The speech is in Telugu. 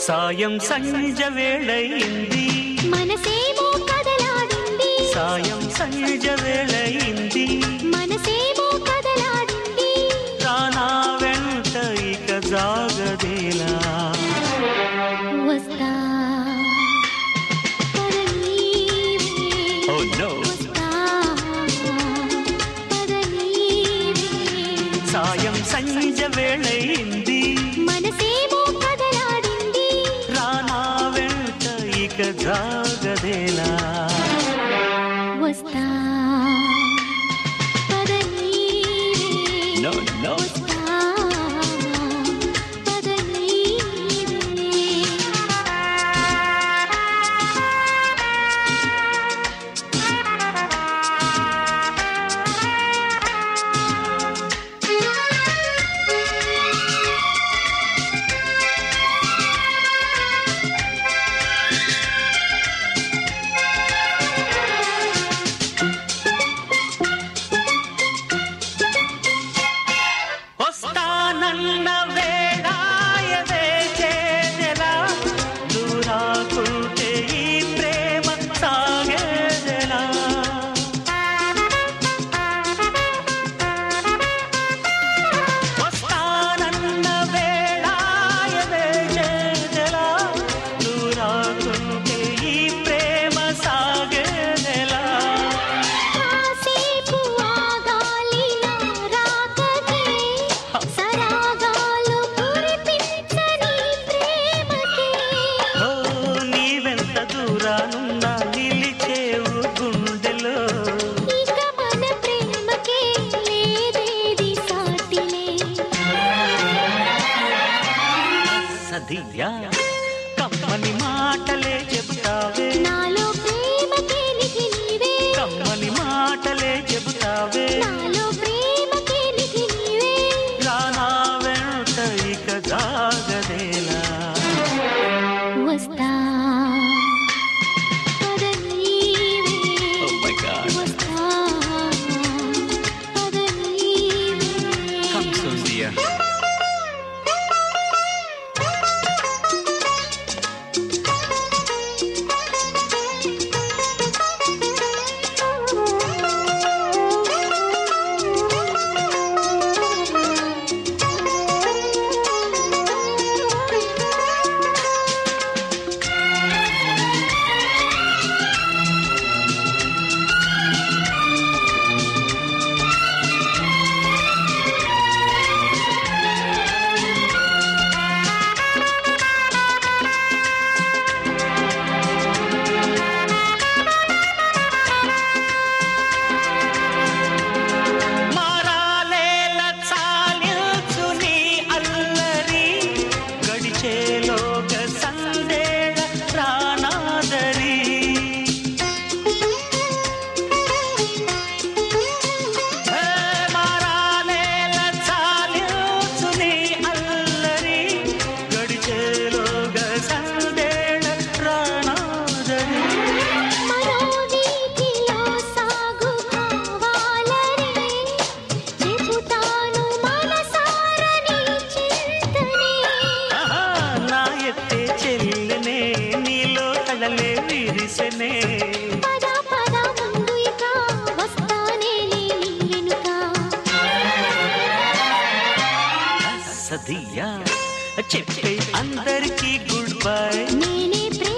సాయం సంజ వేళయింది. మనసేమో కదలాడింది. సాయం సంజ వేళయింది. మనసేమో కదలాడింది. రానా వెంట ఇక జాగదేలా. Oh, సాయం సంజ వేళయింది. ಸಾಗದೇನಾ ವಸ್ತಾ దియ్యా కమ్మని మాటలే చెప్తావే నాలో విరిసెనే సదియా చెప్పే అందరికీ గుడ్ బై. నేనే ప్రేమ